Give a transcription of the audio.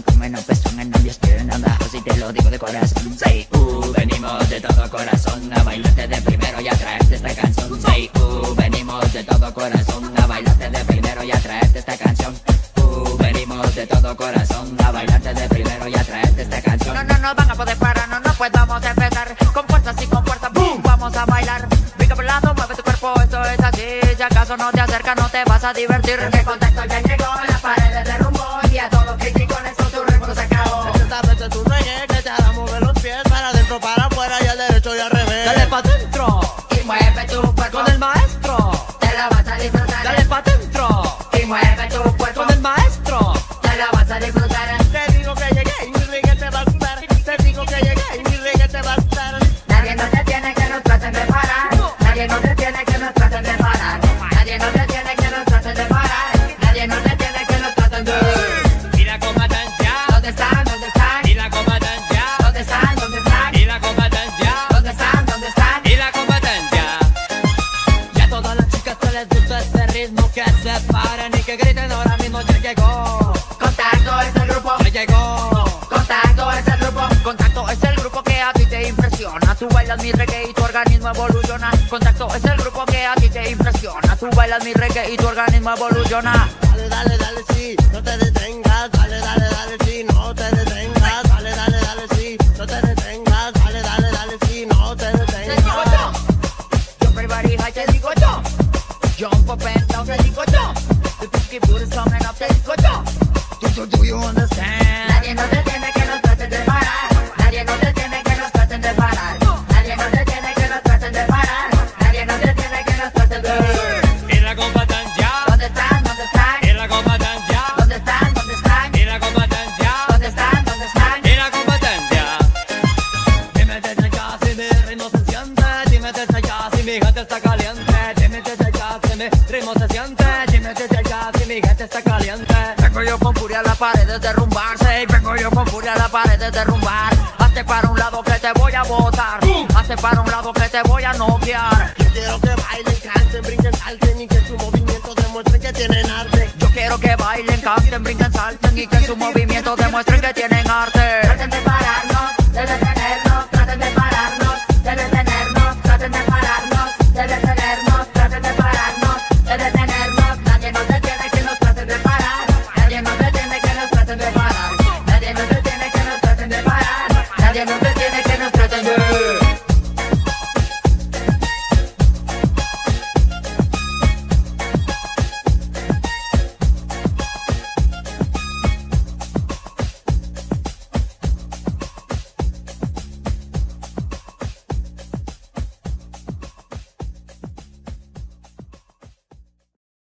como en abajo si te lo digo de corazón. Say uh, venimos de todo corazón a bailarte de primero y a traerte esta canción. Say uh, venimos de todo corazón a bailarte de primero y a traerte esta canción. Uh, venimos de todo corazón a bailarte de primero y a traerte esta canción. No, no, no van a poder parar, no, no podemos empezar. Con fuerza, y con fuerza, boom, vamos a bailar. Brinca por lado, mueve tu cuerpo, esto es así. Si acaso no te acercas, no te vas a divertir. El contacto ya llegó, pies Para les gusta este ritmo Que se paren y que griten ahora mismo ya llegó. Contacto es el grupo. Ya llegó. Contacto es el grupo. Contacto es el grupo que a ti te impresiona. Tú bailas mi reggae y tu organismo evoluciona. Contacto es el grupo que a ti te impresiona. Tú bailas mi reggae y tu organismo evoluciona. Dale, dale, dale, jumper pants down and he go jump. The and he go jump. Do, do, do you understand? Siente Dime desde ya si mi gente está caliente. Vengo yo con furia a las paredes derrumbarse. Y vengo yo con furia a las paredes derrumbar. Hazte para un lado que te voy a botar. Hazte para un lado que te voy a noquear. Yo quiero que bailen, canten, brinquen, salten Y que su movimiento demuestre que tienen arte. Yo quiero que bailen, canten, brinquen, salten Y que su movimiento demuestren que tienen arte ya no